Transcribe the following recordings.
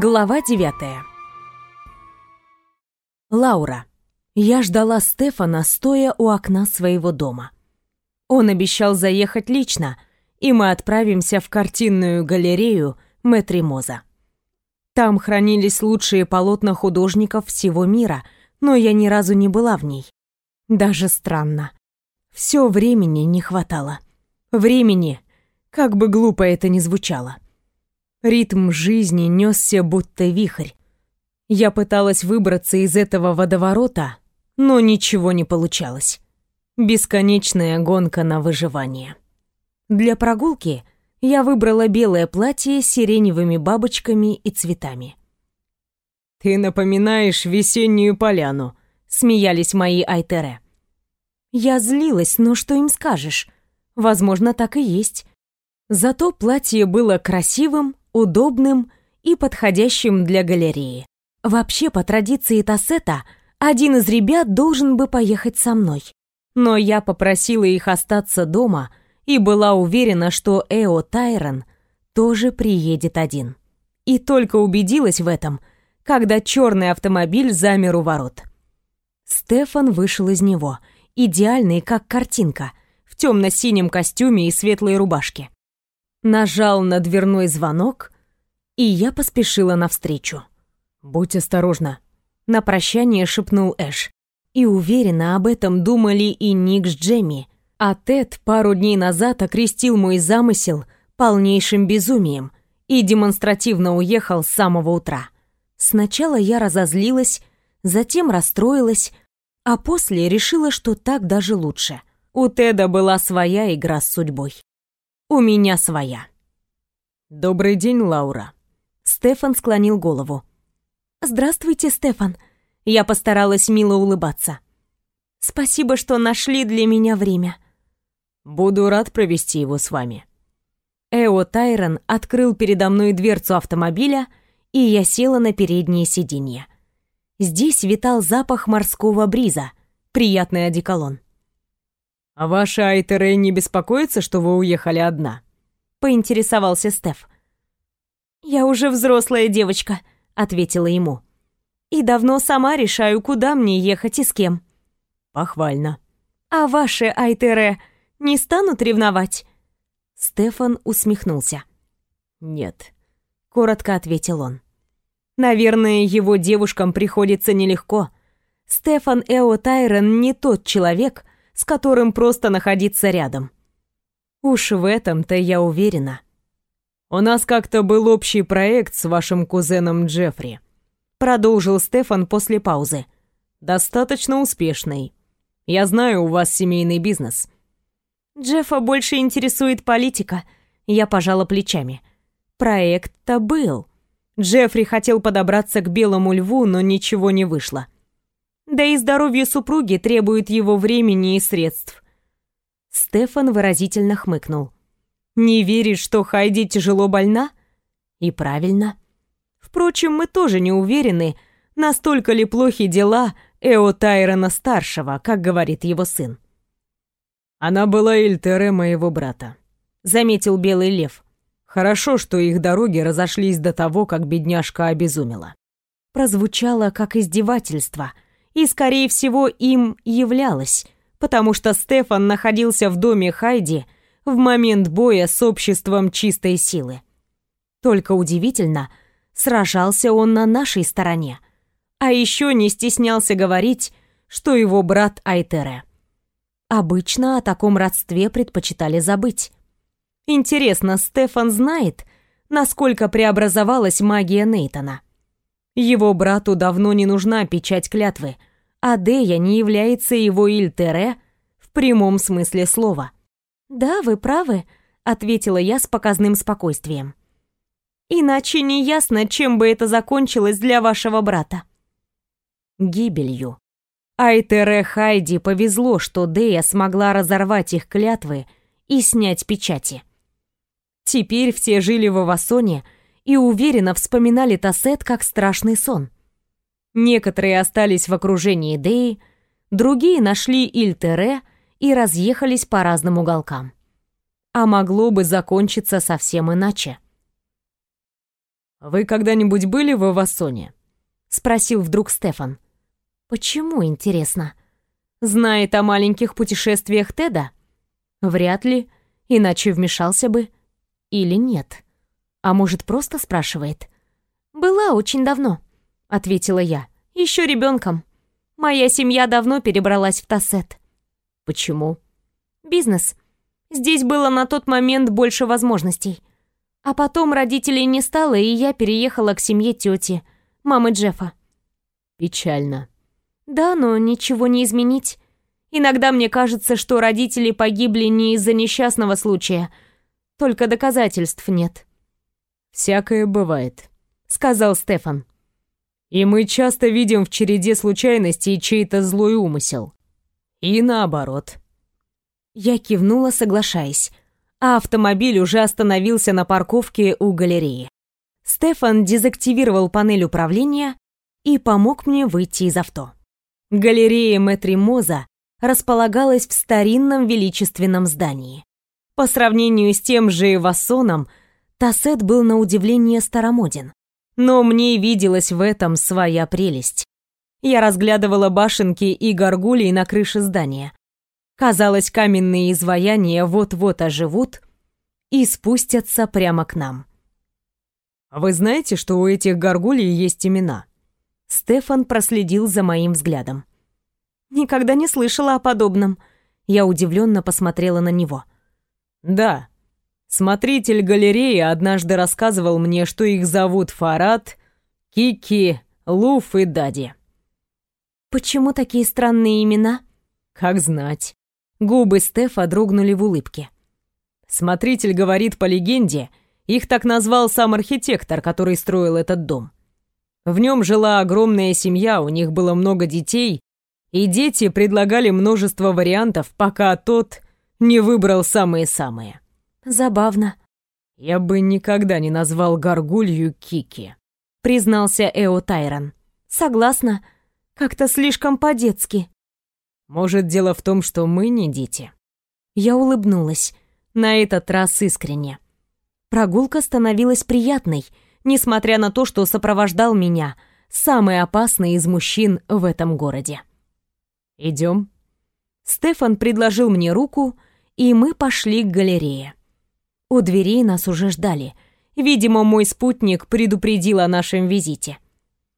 Глава девятая. Лаура. Я ждала Стефана, стоя у окна своего дома. Он обещал заехать лично, и мы отправимся в картинную галерею Мэтримоза. Там хранились лучшие полотна художников всего мира, но я ни разу не была в ней. Даже странно. Все времени не хватало. Времени, как бы глупо это ни звучало. Ритм жизни несся будто вихрь. Я пыталась выбраться из этого водоворота, но ничего не получалось. Бесконечная гонка на выживание. Для прогулки я выбрала белое платье с сиреневыми бабочками и цветами. «Ты напоминаешь весеннюю поляну», — смеялись мои айтере. Я злилась, но что им скажешь? Возможно, так и есть. Зато платье было красивым, удобным и подходящим для галереи. Вообще, по традиции Тассета, один из ребят должен бы поехать со мной. Но я попросила их остаться дома и была уверена, что Эо Тайрон тоже приедет один. И только убедилась в этом, когда черный автомобиль замер у ворот. Стефан вышел из него, идеальный, как картинка, в темно-синем костюме и светлой рубашке нажал на дверной звонок, и я поспешила навстречу. «Будь осторожна», — на прощание шепнул Эш. И уверенно об этом думали и Ник с Джемми, а Тед пару дней назад окрестил мой замысел полнейшим безумием и демонстративно уехал с самого утра. Сначала я разозлилась, затем расстроилась, а после решила, что так даже лучше. У Теда была своя игра с судьбой. У меня своя. Добрый день, Лаура. Стефан склонил голову. Здравствуйте, Стефан. Я постаралась мило улыбаться. Спасибо, что нашли для меня время. Буду рад провести его с вами. Эо Тайрон открыл передо мной дверцу автомобиля, и я села на переднее сиденье. Здесь витал запах морского бриза, приятный одеколон. «А ваша Айтере не беспокоится, что вы уехали одна?» — поинтересовался Стеф. «Я уже взрослая девочка», — ответила ему. «И давно сама решаю, куда мне ехать и с кем». «Похвально». «А ваши Айтере не станут ревновать?» Стефан усмехнулся. «Нет», — коротко ответил он. «Наверное, его девушкам приходится нелегко. Стефан Эо Тайрон не тот человек, с которым просто находиться рядом. Уж в этом-то я уверена. «У нас как-то был общий проект с вашим кузеном Джеффри», продолжил Стефан после паузы. «Достаточно успешный. Я знаю, у вас семейный бизнес». Джеффа больше интересует политика. Я пожала плечами. Проект-то был. Джеффри хотел подобраться к белому льву, но ничего не вышло. Да и здоровье супруги требует его времени и средств. Стефан выразительно хмыкнул. Не веришь, что Хайди тяжело больна? И правильно. Впрочем, мы тоже не уверены, настолько ли плохи дела Эо Тайрона старшего, как говорит его сын. Она была Эльтере моего брата, заметил Белый Лев. Хорошо, что их дороги разошлись до того, как бедняжка обезумела. Прозвучало как издевательство — и, скорее всего, им являлась, потому что Стефан находился в доме Хайди в момент боя с обществом чистой силы. Только удивительно, сражался он на нашей стороне, а еще не стеснялся говорить, что его брат Айтере. Обычно о таком родстве предпочитали забыть. Интересно, Стефан знает, насколько преобразовалась магия Нейтона? Его брату давно не нужна печать клятвы — а Дея не является его Ильтере в прямом смысле слова. «Да, вы правы», — ответила я с показным спокойствием. «Иначе не ясно, чем бы это закончилось для вашего брата». Гибелью. Айтере Хайди повезло, что Дея смогла разорвать их клятвы и снять печати. Теперь все жили в Авасоне и уверенно вспоминали Тассет как страшный сон — Некоторые остались в окружении Деи, другие нашли Ильтере и разъехались по разным уголкам. А могло бы закончиться совсем иначе. «Вы когда-нибудь были в Авасоне?» — спросил вдруг Стефан. «Почему, интересно? Знает о маленьких путешествиях Теда? Вряд ли, иначе вмешался бы. Или нет? А может, просто спрашивает?» «Была очень давно», — ответила я. «Еще ребенком. Моя семья давно перебралась в Тассет». «Почему?» «Бизнес. Здесь было на тот момент больше возможностей. А потом родителей не стало, и я переехала к семье тети, мамы Джеффа. Печально. Да, но ничего не изменить. Иногда мне кажется, что родители погибли не из-за несчастного случая, только доказательств нет. «Всякое бывает», — сказал Стефан. «И мы часто видим в череде случайностей чей-то злой умысел. И наоборот». Я кивнула, соглашаясь а автомобиль уже остановился на парковке у галереи. Стефан дезактивировал панель управления и помог мне выйти из авто. Галерея Мэтри Моза располагалась в старинном величественном здании. По сравнению с тем же Вассоном, Тассет был на удивление старомоден. Но мне виделась в этом своя прелесть. Я разглядывала башенки и горгулей на крыше здания, Казалось, каменные изваяния вот-вот оживут и спустятся прямо к нам. А «Вы знаете, что у этих горгулий есть имена?» Стефан проследил за моим взглядом. «Никогда не слышала о подобном». Я удивленно посмотрела на него. «Да. Смотритель галереи однажды рассказывал мне, что их зовут Фарад, Кики, Луф и Дади». «Почему такие странные имена?» «Как знать. Губы Стефа дрогнули в улыбке. Смотритель говорит по легенде, их так назвал сам архитектор, который строил этот дом. В нем жила огромная семья, у них было много детей, и дети предлагали множество вариантов, пока тот не выбрал самые-самые. Забавно. Я бы никогда не назвал горгулью Кики, признался Эо Тайрон. Согласна. Как-то слишком по-детски. Может, дело в том, что мы не дети?» Я улыбнулась, на этот раз искренне. Прогулка становилась приятной, несмотря на то, что сопровождал меня самый опасный из мужчин в этом городе. «Идем?» Стефан предложил мне руку, и мы пошли к галерее. У дверей нас уже ждали. Видимо, мой спутник предупредил о нашем визите.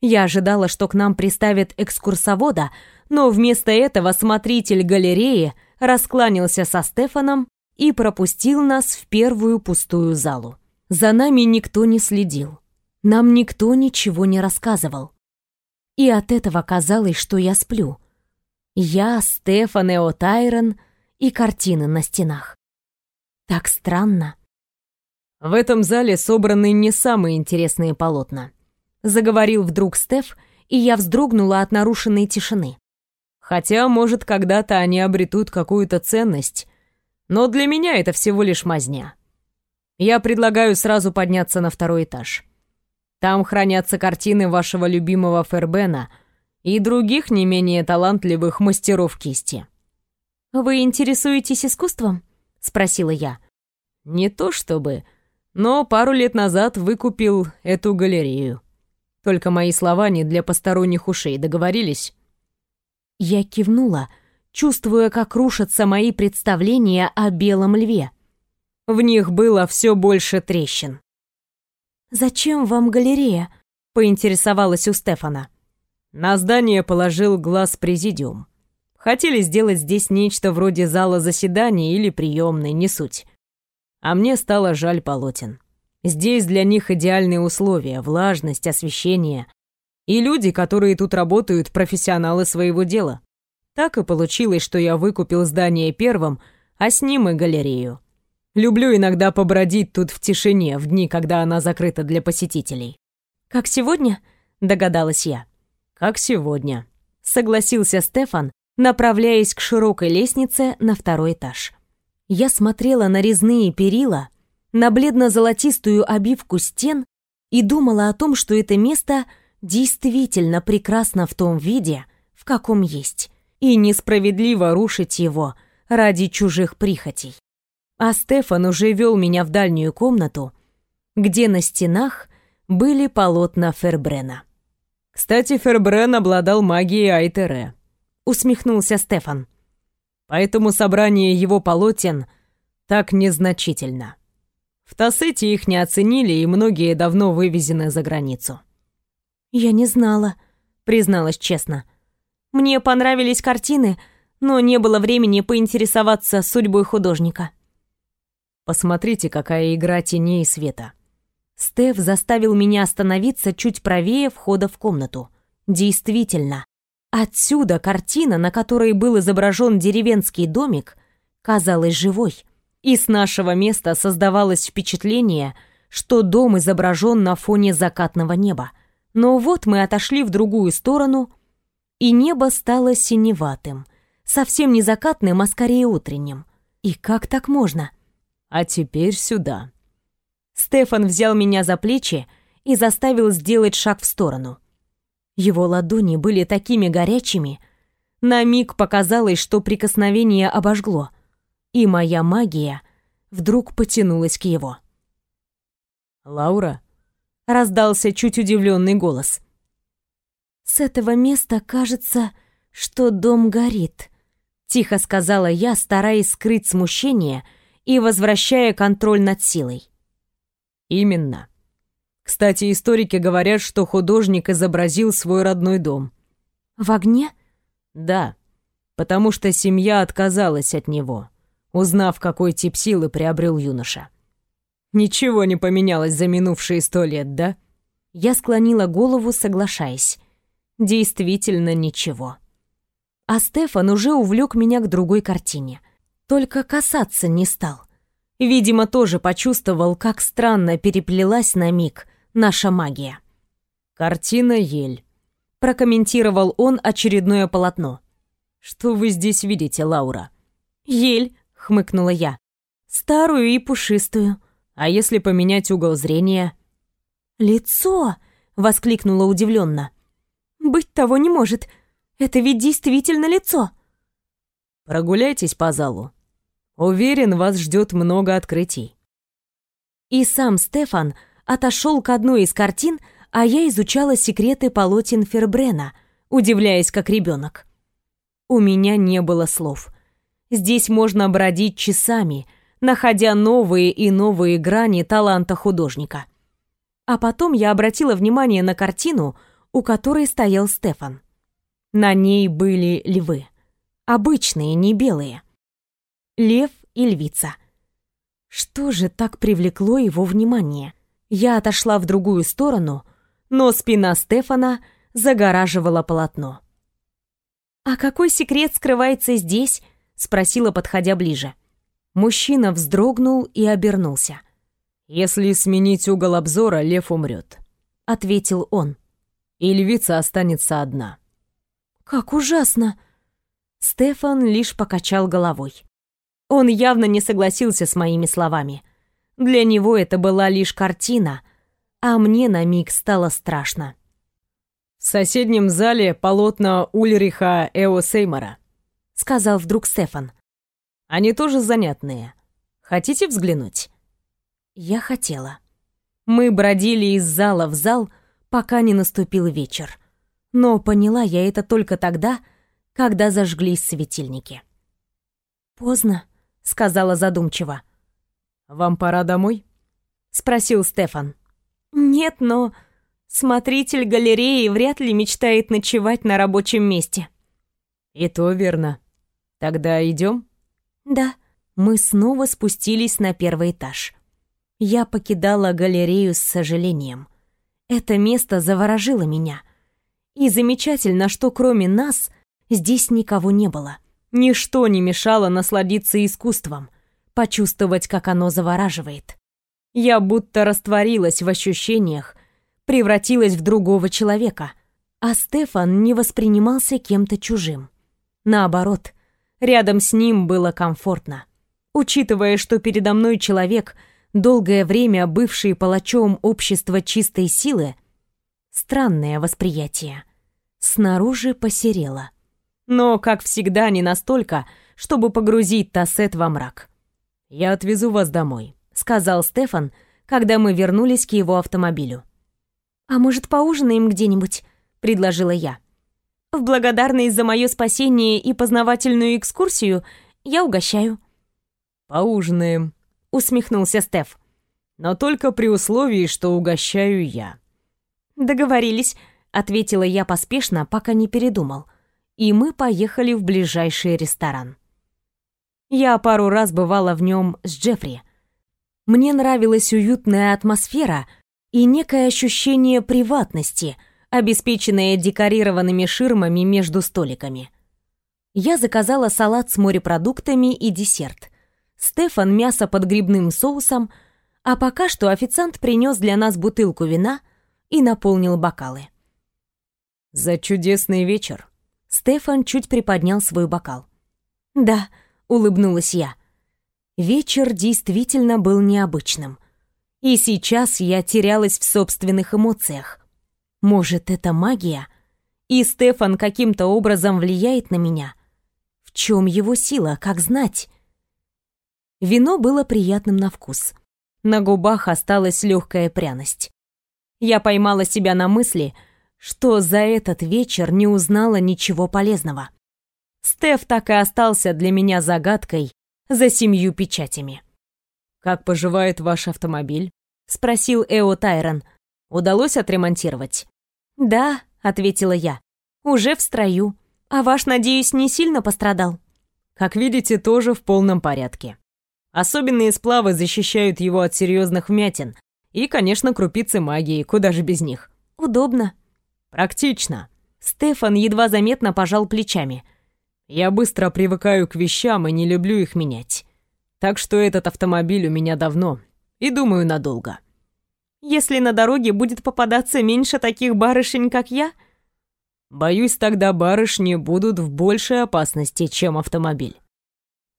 Я ожидала, что к нам приставят экскурсовода, но вместо этого смотритель галереи раскланялся со Стефаном и пропустил нас в первую пустую залу. За нами никто не следил. Нам никто ничего не рассказывал. И от этого казалось, что я сплю. Я, Стефан Эо Тайрон и картины на стенах. Так странно. В этом зале собраны не самые интересные полотна. Заговорил вдруг Стеф, и я вздрогнула от нарушенной тишины. Хотя, может, когда-то они обретут какую-то ценность, но для меня это всего лишь мазня. Я предлагаю сразу подняться на второй этаж. Там хранятся картины вашего любимого Фербена и других не менее талантливых мастеров кисти. «Вы интересуетесь искусством?» — спросила я. «Не то чтобы, но пару лет назад выкупил эту галерею. Только мои слова не для посторонних ушей, договорились?» Я кивнула, чувствуя, как рушатся мои представления о белом льве. В них было все больше трещин. «Зачем вам галерея?» — поинтересовалась у Стефана. На здание положил глаз президиум. Хотели сделать здесь нечто вроде зала заседаний или приемной, не суть. А мне стало жаль полотен. Здесь для них идеальные условия, влажность, освещение, и люди, которые тут работают, профессионалы своего дела. Так и получилось, что я выкупил здание первым, а с ним и галерею. Люблю иногда побродить тут в тишине, в дни, когда она закрыта для посетителей. «Как сегодня?» — догадалась я. «Как сегодня», — согласился Стефан, направляясь к широкой лестнице на второй этаж. Я смотрела на резные перила, на бледно-золотистую обивку стен и думала о том, что это место — действительно прекрасно в том виде, в каком есть, и несправедливо рушить его ради чужих прихотей. А Стефан уже вел меня в дальнюю комнату, где на стенах были полотна Фербрена. «Кстати, Фербрен обладал магией Айтере», — усмехнулся Стефан. «Поэтому собрание его полотен так незначительно. В Тассете их не оценили, и многие давно вывезены за границу». «Я не знала», — призналась честно. «Мне понравились картины, но не было времени поинтересоваться судьбой художника». «Посмотрите, какая игра теней и света», Стеф заставил меня остановиться чуть правее входа в комнату. Действительно, отсюда картина, на которой был изображен деревенский домик, казалась живой. И с нашего места создавалось впечатление, что дом изображен на фоне закатного неба. Но вот мы отошли в другую сторону, и небо стало синеватым. Совсем не закатным, а скорее утренним. И как так можно? А теперь сюда. Стефан взял меня за плечи и заставил сделать шаг в сторону. Его ладони были такими горячими, на миг показалось, что прикосновение обожгло, и моя магия вдруг потянулась к его. «Лаура?» — раздался чуть удивленный голос. «С этого места кажется, что дом горит», — тихо сказала я, стараясь скрыть смущение и возвращая контроль над силой. Именно. Кстати, историки говорят, что художник изобразил свой родной дом. В огне? Да, потому что семья отказалась от него, узнав, какой тип силы приобрел юноша. Ничего не поменялось за минувшие сто лет, да? Я склонила голову, соглашаясь. Действительно ничего. А Стефан уже увлек меня к другой картине. Только касаться не стал. Видимо, тоже почувствовал, как странно переплелась на миг наша магия. «Картина Ель», — прокомментировал он очередное полотно. «Что вы здесь видите, Лаура?» «Ель», — хмыкнула я. «Старую и пушистую». «А если поменять угол зрения?» «Лицо!» — воскликнула удивленно. «Быть того не может. Это ведь действительно лицо». «Прогуляйтесь по залу. Уверен, вас ждет много открытий. И сам Стефан отошел к одной из картин, а я изучала секреты полотен Фербрена, удивляясь как ребенок. У меня не было слов. Здесь можно бродить часами, находя новые и новые грани таланта художника. А потом я обратила внимание на картину, у которой стоял Стефан. На ней были львы. Обычные, не белые лев и львица. Что же так привлекло его внимание? Я отошла в другую сторону, но спина Стефана загораживала полотно. «А какой секрет скрывается здесь?» — спросила, подходя ближе. Мужчина вздрогнул и обернулся. «Если сменить угол обзора, лев умрет», — ответил он. «И львица останется одна». «Как ужасно!» Стефан лишь покачал головой. Он явно не согласился с моими словами. Для него это была лишь картина, а мне на миг стало страшно. «В соседнем зале полотна Ульриха Эо Сеймора», — сказал вдруг Стефан. «Они тоже занятные. Хотите взглянуть?» Я хотела. Мы бродили из зала в зал, пока не наступил вечер. Но поняла я это только тогда, когда зажглись светильники. «Поздно», — сказала задумчиво. «Вам пора домой?» — спросил Стефан. «Нет, но смотритель галереи вряд ли мечтает ночевать на рабочем месте». «И то верно. Тогда идем?» «Да». Мы снова спустились на первый этаж. Я покидала галерею с сожалением. Это место заворожило меня. И замечательно, что кроме нас здесь никого не было. Ничто не мешало насладиться искусством, почувствовать, как оно завораживает. Я будто растворилась в ощущениях, превратилась в другого человека, а Стефан не воспринимался кем-то чужим. Наоборот, рядом с ним было комфортно. Учитывая, что передо мной человек, долгое время бывший палачом общества чистой силы, странное восприятие. Снаружи посерело но, как всегда, не настолько, чтобы погрузить Тассет во мрак. «Я отвезу вас домой», — сказал Стефан, когда мы вернулись к его автомобилю. «А может, поужинаем где-нибудь?» — предложила я. «В благодарность за мое спасение и познавательную экскурсию я угощаю». «Поужинаем», — усмехнулся Стеф. «Но только при условии, что угощаю я». «Договорились», — ответила я поспешно, пока не передумал. И мы поехали в ближайший ресторан. Я пару раз бывала в нем с Джеффри. Мне нравилась уютная атмосфера и некое ощущение приватности, обеспеченное декорированными ширмами между столиками. Я заказала салат с морепродуктами и десерт. Стефан мясо под грибным соусом, а пока что официант принес для нас бутылку вина и наполнил бокалы. «За чудесный вечер!» Стефан чуть приподнял свой бокал. «Да», улыбнулась я. Вечер действительно был необычным. И сейчас я терялась в собственных эмоциях. Может, это магия? И Стефан каким-то образом влияет на меня? В чем его сила, как знать? Вино было приятным на вкус. На губах осталась легкая пряность. Я поймала себя на мысли, что за этот вечер не узнала ничего полезного. Стеф так и остался для меня загадкой за семью печатями. «Как поживает ваш автомобиль?» — спросил Эо Тайрон. «Удалось отремонтировать?» «Да», — ответила я, — «уже в строю. А ваш, надеюсь, не сильно пострадал?» «Как видите, тоже в полном порядке. Особенные сплавы защищают его от серьезных вмятин. И, конечно, крупицы магии, куда же без них?» «Удобно». «Практично». Стефан едва заметно пожал плечами. Я быстро привыкаю к вещам и не люблю их менять. Так что этот автомобиль у меня давно и, думаю, надолго. Если на дороге будет попадаться меньше таких барышень, как я, боюсь, тогда барышни будут в большей опасности, чем автомобиль.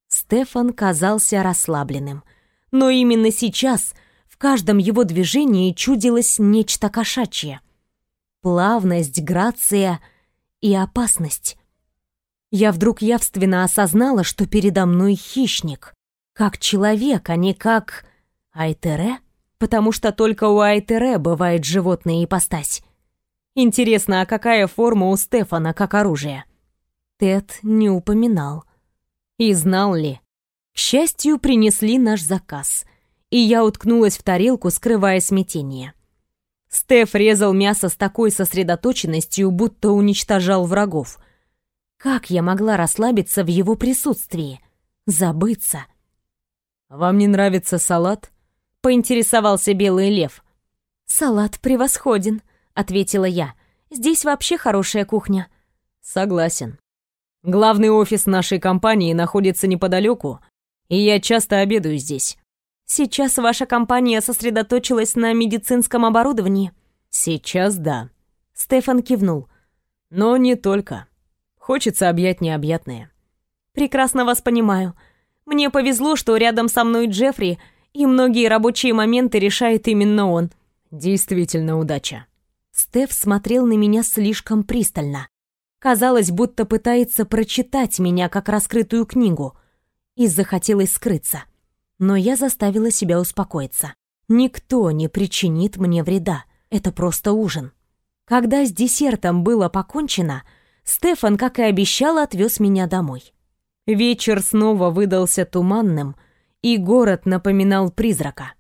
Стефан казался расслабленным, но именно сейчас в каждом его движении чудилось нечто кошачье. Плавность, грация и опасность. Я вдруг явственно осознала, что передо мной хищник. Как человек, а не как... Айтере? Потому что только у Айтере бывает животная ипостась. Интересно, а какая форма у Стефана как оружие? Тед не упоминал. И знал ли? К счастью, принесли наш заказ, и я уткнулась в тарелку, скрывая смятение. Стеф резал мясо с такой сосредоточенностью, будто уничтожал врагов — как я могла расслабиться в его присутствии? Забыться? «Вам не нравится салат?» — поинтересовался Белый Лев. «Салат превосходен», — ответила я. «Здесь вообще хорошая кухня». «Согласен. Главный офис нашей компании находится неподалеку, и я часто обедаю здесь». «Сейчас ваша компания сосредоточилась на медицинском оборудовании?» «Сейчас да». Стефан кивнул. «Но не только. Хочется объять необъятное. Прекрасно вас понимаю. Мне повезло, что рядом со мной Джеффри, и многие рабочие моменты решает именно он. Действительно удача. Стеф смотрел на меня слишком пристально. Казалось, будто пытается прочитать меня как раскрытую книгу. И захотелось скрыться. Но я заставила себя успокоиться. Никто не причинит мне вреда. Это просто ужин. Когда с десертом было покончено, Стефан, как и обещал, отвез меня домой. Вечер снова выдался туманным, и город напоминал призрака.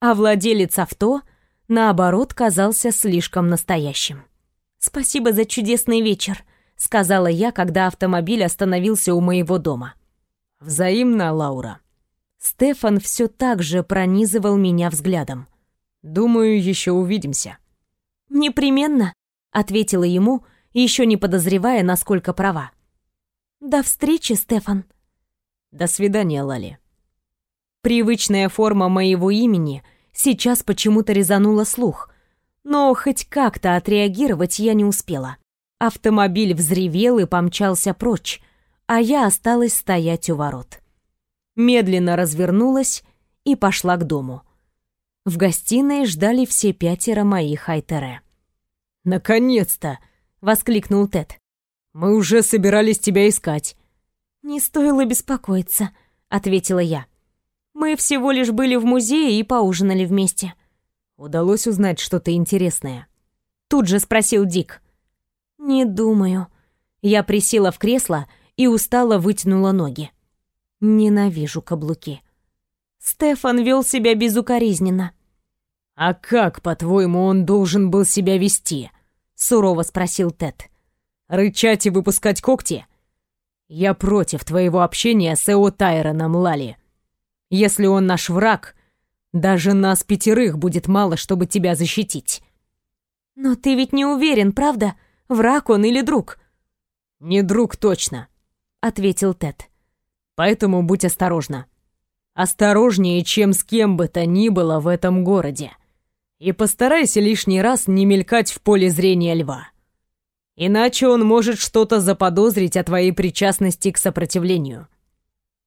А владелец авто, наоборот, казался слишком настоящим. «Спасибо за чудесный вечер», — сказала я, когда автомобиль остановился у моего дома. «Взаимно, Лаура». Стефан все так же пронизывал меня взглядом. «Думаю, еще увидимся». «Непременно», — ответила ему, еще не подозревая, насколько права. «До встречи, Стефан». «До свидания, Лали». Привычная форма моего имени сейчас почему-то резанула слух, но хоть как-то отреагировать я не успела. Автомобиль взревел и помчался прочь, а я осталась стоять у ворот. Медленно развернулась и пошла к дому. В гостиной ждали все пятеро моих Айтере. «Наконец-то!» Воскликнул Тед. Мы уже собирались тебя искать. Не стоило беспокоиться, ответила я. Мы всего лишь были в музее и поужинали вместе. Удалось узнать что-то интересное. Тут же спросил Дик. «Не думаю». Я присела в кресло и устало вытянула ноги. Ненавижу каблуки. Стефан вел себя безукоризненно. «А как, по-твоему, он должен был себя вести?» — сурово спросил Тед. «Рычать и выпускать когти? Я против твоего общения с Эо Тайроном, Лали. Если он наш враг, даже нас пятерых будет мало, чтобы тебя защитить». «Но ты ведь не уверен, правда, враг он или друг?» «Не друг точно», — ответил Тед. «Поэтому будь осторожна. Осторожнее, чем с кем бы то ни было в этом городе. И постарайся лишний раз не мелькать в поле зрения льва. Иначе он может что-то заподозрить о твоей причастности к сопротивлению».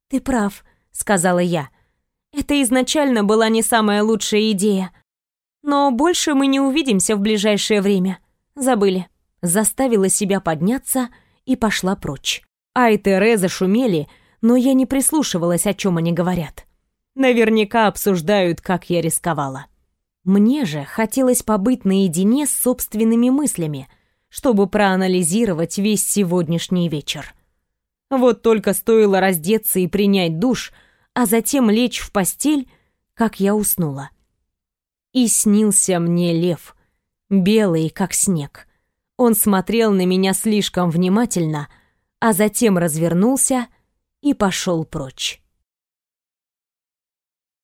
«Ты прав», — сказала я. «Это изначально была не самая лучшая идея. Но больше мы не увидимся в ближайшее время. Забыли». Заставила себя подняться и пошла прочь. Ай и Тереза шумели, но я не прислушивалась, о чем они говорят. Наверняка обсуждают, как я рисковала. Мне же хотелось побыть наедине с собственными мыслями, чтобы проанализировать весь сегодняшний вечер. Вот только стоило раздеться и принять душ, а затем лечь в постель, как я уснула. И снился мне лев, белый, как снег. Он смотрел на меня слишком внимательно, а затем развернулся и пошел прочь.